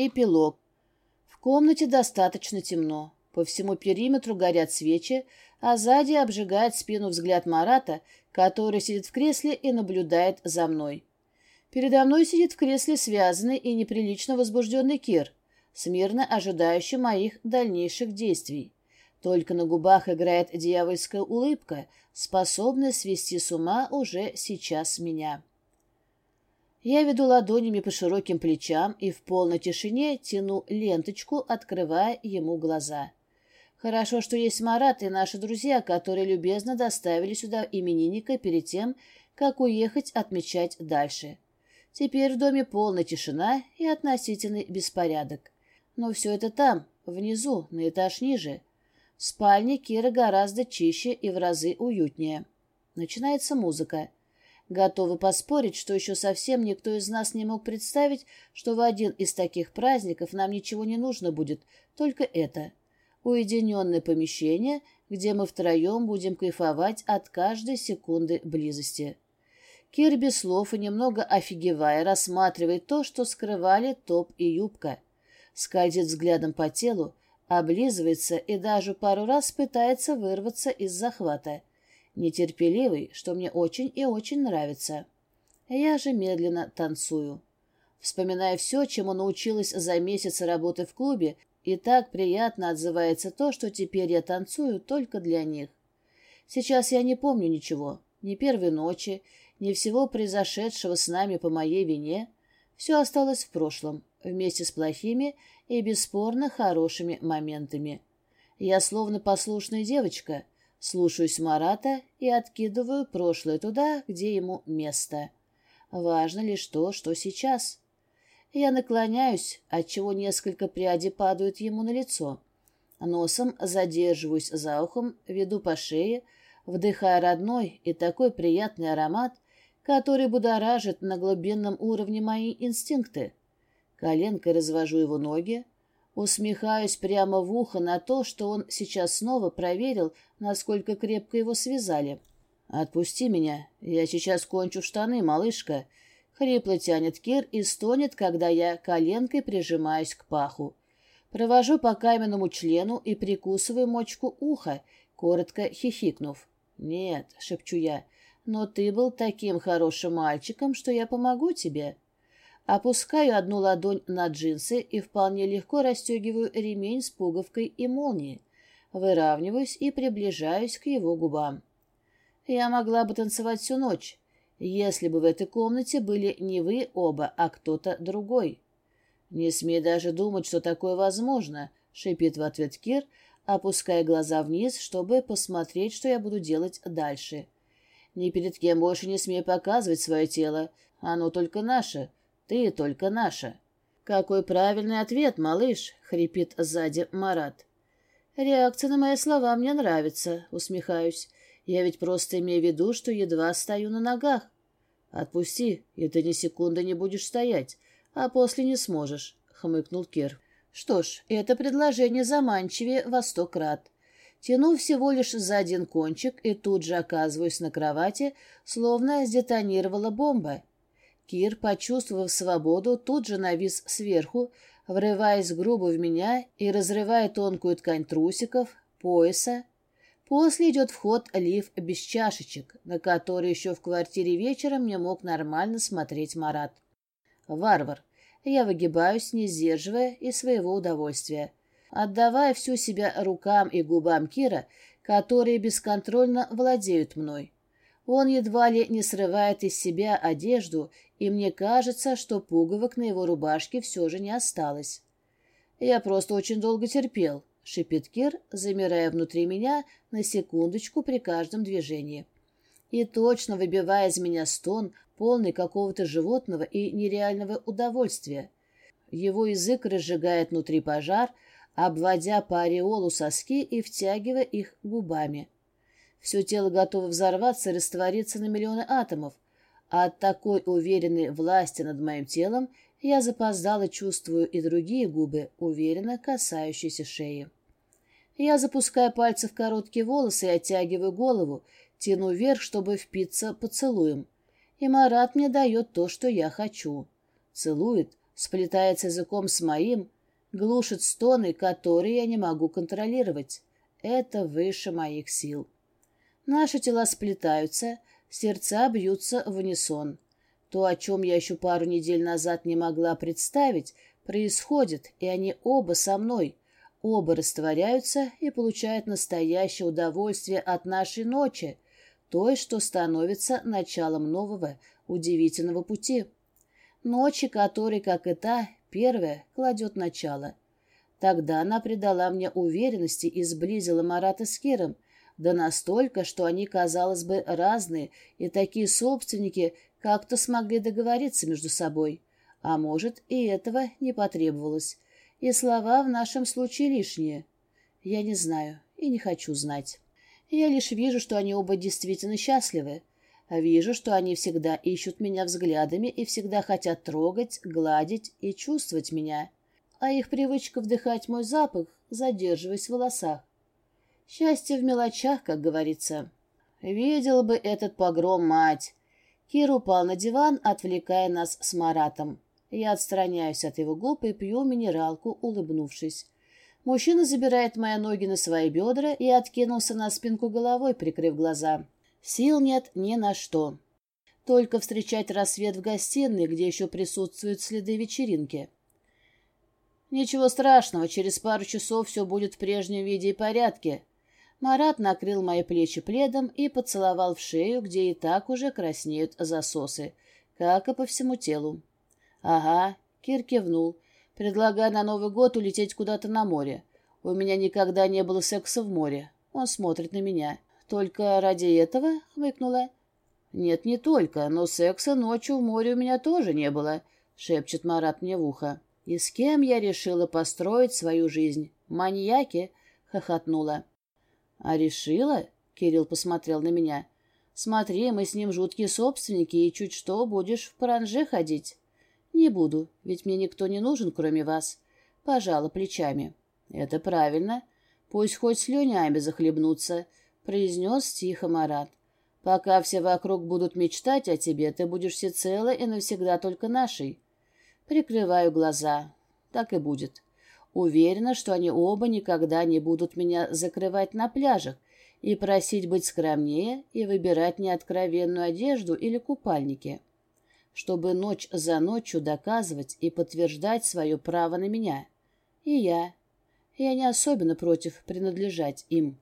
Эпилог. В комнате достаточно темно. По всему периметру горят свечи, а сзади обжигает спину взгляд Марата, который сидит в кресле и наблюдает за мной. Передо мной сидит в кресле связанный и неприлично возбужденный Кир, смирно ожидающий моих дальнейших действий. Только на губах играет дьявольская улыбка, способная свести с ума уже сейчас меня. Я веду ладонями по широким плечам и в полной тишине тяну ленточку, открывая ему глаза. Хорошо, что есть Марат и наши друзья, которые любезно доставили сюда именинника перед тем, как уехать отмечать дальше. Теперь в доме полная тишина и относительный беспорядок. Но все это там, внизу, на этаж ниже. В спальне Кира гораздо чище и в разы уютнее. Начинается музыка. Готовы поспорить, что еще совсем никто из нас не мог представить, что в один из таких праздников нам ничего не нужно будет, только это. Уединенное помещение, где мы втроем будем кайфовать от каждой секунды близости. Кир без слов и немного офигевая рассматривает то, что скрывали топ и юбка. Скользит взглядом по телу, облизывается и даже пару раз пытается вырваться из захвата нетерпеливый, что мне очень и очень нравится. Я же медленно танцую. Вспоминая все, чему научилась за месяц работы в клубе, и так приятно отзывается то, что теперь я танцую только для них. Сейчас я не помню ничего, ни первой ночи, ни всего произошедшего с нами по моей вине. Все осталось в прошлом, вместе с плохими и бесспорно хорошими моментами. Я словно послушная девочка — Слушаюсь Марата и откидываю прошлое туда, где ему место. Важно лишь то, что сейчас. Я наклоняюсь, отчего несколько прядей падают ему на лицо. Носом задерживаюсь за ухом, веду по шее, вдыхая родной и такой приятный аромат, который будоражит на глубинном уровне мои инстинкты. Коленкой развожу его ноги, Усмехаюсь прямо в ухо на то, что он сейчас снова проверил, насколько крепко его связали. «Отпусти меня, я сейчас кончу штаны, малышка». Хрипло тянет Кир и стонет, когда я коленкой прижимаюсь к паху. Провожу по каменному члену и прикусываю мочку уха, коротко хихикнув. «Нет», — шепчу я, — «но ты был таким хорошим мальчиком, что я помогу тебе». Опускаю одну ладонь на джинсы и вполне легко расстегиваю ремень с пуговкой и молнией. Выравниваюсь и приближаюсь к его губам. Я могла бы танцевать всю ночь, если бы в этой комнате были не вы оба, а кто-то другой. «Не смей даже думать, что такое возможно», — шипит в ответ Кир, опуская глаза вниз, чтобы посмотреть, что я буду делать дальше. «Ни перед кем больше не смей показывать свое тело. Оно только наше. Ты только наша. Какой правильный ответ, малыш, хрипит сзади Марат. Реакция на мои слова мне нравится, усмехаюсь. Я ведь просто имею в виду, что едва стою на ногах. Отпусти, и ты ни секунды не будешь стоять, а после не сможешь, хмыкнул Кир. Что ж, это предложение заманчивее во сто крат. Тяну всего лишь за один кончик и тут же оказываюсь на кровати, словно сдетонировала бомба. Кир, почувствовав свободу, тут же навис сверху, врываясь грубо в меня и разрывая тонкую ткань трусиков, пояса. После идет вход лиф без чашечек, на который еще в квартире вечером не мог нормально смотреть Марат. Варвар. Я выгибаюсь, не сдерживая и своего удовольствия, отдавая всю себя рукам и губам Кира, которые бесконтрольно владеют мной. Он едва ли не срывает из себя одежду, и мне кажется, что пуговок на его рубашке все же не осталось. «Я просто очень долго терпел», — шипит Кир, замирая внутри меня на секундочку при каждом движении. И точно выбивая из меня стон, полный какого-то животного и нереального удовольствия. Его язык разжигает внутри пожар, обводя по ореолу соски и втягивая их губами. Все тело готово взорваться и раствориться на миллионы атомов, а от такой уверенной власти над моим телом я запоздало чувствую и другие губы, уверенно касающиеся шеи. Я запускаю пальцы в короткие волосы и оттягиваю голову, тяну вверх, чтобы впиться поцелуем. И Марат мне дает то, что я хочу. Целует, сплетается языком с моим, глушит стоны, которые я не могу контролировать. Это выше моих сил. Наши тела сплетаются, сердца бьются в унисон. То, о чем я еще пару недель назад не могла представить, происходит, и они оба со мной. Оба растворяются и получают настоящее удовольствие от нашей ночи, той, что становится началом нового, удивительного пути. Ночи, которой, как и та, первая, кладет начало. Тогда она придала мне уверенности и сблизила Марата с Киром, да настолько, что они, казалось бы, разные, и такие собственники как-то смогли договориться между собой. А может, и этого не потребовалось. И слова в нашем случае лишние. Я не знаю и не хочу знать. Я лишь вижу, что они оба действительно счастливы. Вижу, что они всегда ищут меня взглядами и всегда хотят трогать, гладить и чувствовать меня. А их привычка вдыхать мой запах, задерживаясь в волосах. Счастье в мелочах, как говорится. Видел бы этот погром мать. Кир упал на диван, отвлекая нас с Маратом. Я отстраняюсь от его губ и пью минералку, улыбнувшись. Мужчина забирает мои ноги на свои бедра и откинулся на спинку головой, прикрыв глаза. Сил нет ни на что. Только встречать рассвет в гостиной, где еще присутствуют следы вечеринки. Ничего страшного, через пару часов все будет в прежнем виде и порядке. Марат накрыл мои плечи пледом и поцеловал в шею, где и так уже краснеют засосы, как и по всему телу. «Ага», — Кир кивнул, предлагая на Новый год улететь куда-то на море. «У меня никогда не было секса в море». Он смотрит на меня. «Только ради этого?» — хмыкнула. «Нет, не только, но секса ночью в море у меня тоже не было», — шепчет Марат мне в ухо. «И с кем я решила построить свою жизнь? Маньяки?» — хохотнула. «А решила?» — Кирилл посмотрел на меня. «Смотри, мы с ним жуткие собственники, и чуть что будешь в паранже ходить». «Не буду, ведь мне никто не нужен, кроме вас». Пожала плечами. «Это правильно. Пусть хоть слюнями захлебнутся», — произнес тихо Марат. «Пока все вокруг будут мечтать о тебе, ты будешь всецело и навсегда только нашей». Прикрываю глаза. Так и будет. Уверена, что они оба никогда не будут меня закрывать на пляжах и просить быть скромнее и выбирать неоткровенную одежду или купальники чтобы ночь за ночью доказывать и подтверждать свое право на меня. И я. Я не особенно против принадлежать им.